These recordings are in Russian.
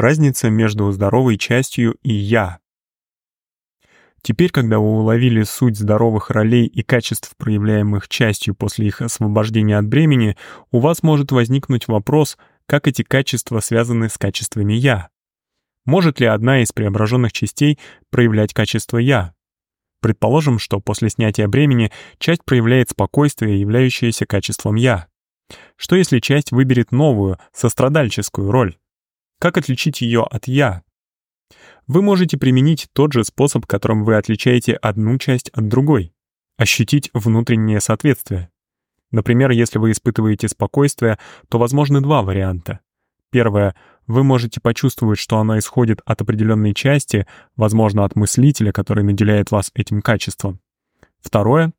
Разница между здоровой частью и «я». Теперь, когда вы уловили суть здоровых ролей и качеств, проявляемых частью после их освобождения от бремени, у вас может возникнуть вопрос, как эти качества связаны с качествами «я». Может ли одна из преображенных частей проявлять качество «я»? Предположим, что после снятия бремени часть проявляет спокойствие, являющееся качеством «я». Что если часть выберет новую, сострадальческую роль? Как отличить ее от «я»? Вы можете применить тот же способ, которым вы отличаете одну часть от другой. Ощутить внутреннее соответствие. Например, если вы испытываете спокойствие, то возможны два варианта. Первое. Вы можете почувствовать, что оно исходит от определенной части, возможно, от мыслителя, который наделяет вас этим качеством. Второе.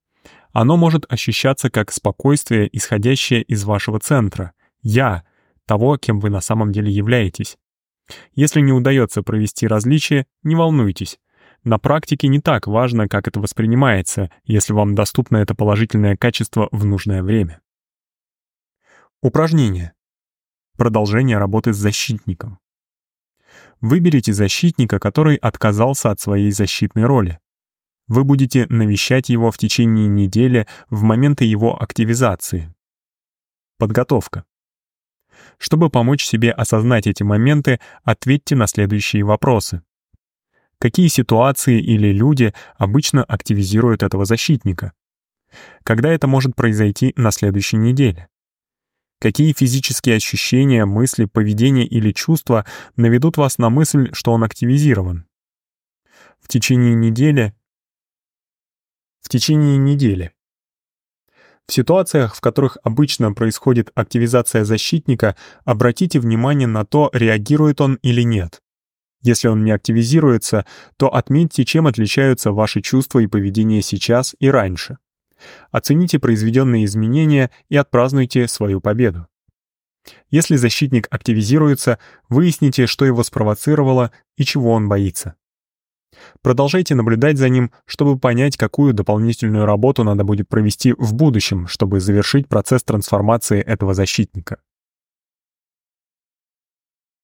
Оно может ощущаться как спокойствие, исходящее из вашего центра, «я», того, кем вы на самом деле являетесь. Если не удается провести различие, не волнуйтесь. На практике не так важно, как это воспринимается, если вам доступно это положительное качество в нужное время. Упражнение. Продолжение работы с защитником. Выберите защитника, который отказался от своей защитной роли. Вы будете навещать его в течение недели в моменты его активизации. Подготовка. Чтобы помочь себе осознать эти моменты, ответьте на следующие вопросы. Какие ситуации или люди обычно активизируют этого защитника? Когда это может произойти на следующей неделе? Какие физические ощущения, мысли, поведение или чувства наведут вас на мысль, что он активизирован? В течение недели в течение недели. В ситуациях, в которых обычно происходит активизация защитника, обратите внимание на то, реагирует он или нет. Если он не активизируется, то отметьте, чем отличаются ваши чувства и поведение сейчас и раньше. Оцените произведенные изменения и отпразднуйте свою победу. Если защитник активизируется, выясните, что его спровоцировало и чего он боится. Продолжайте наблюдать за ним, чтобы понять, какую дополнительную работу надо будет провести в будущем, чтобы завершить процесс трансформации этого защитника.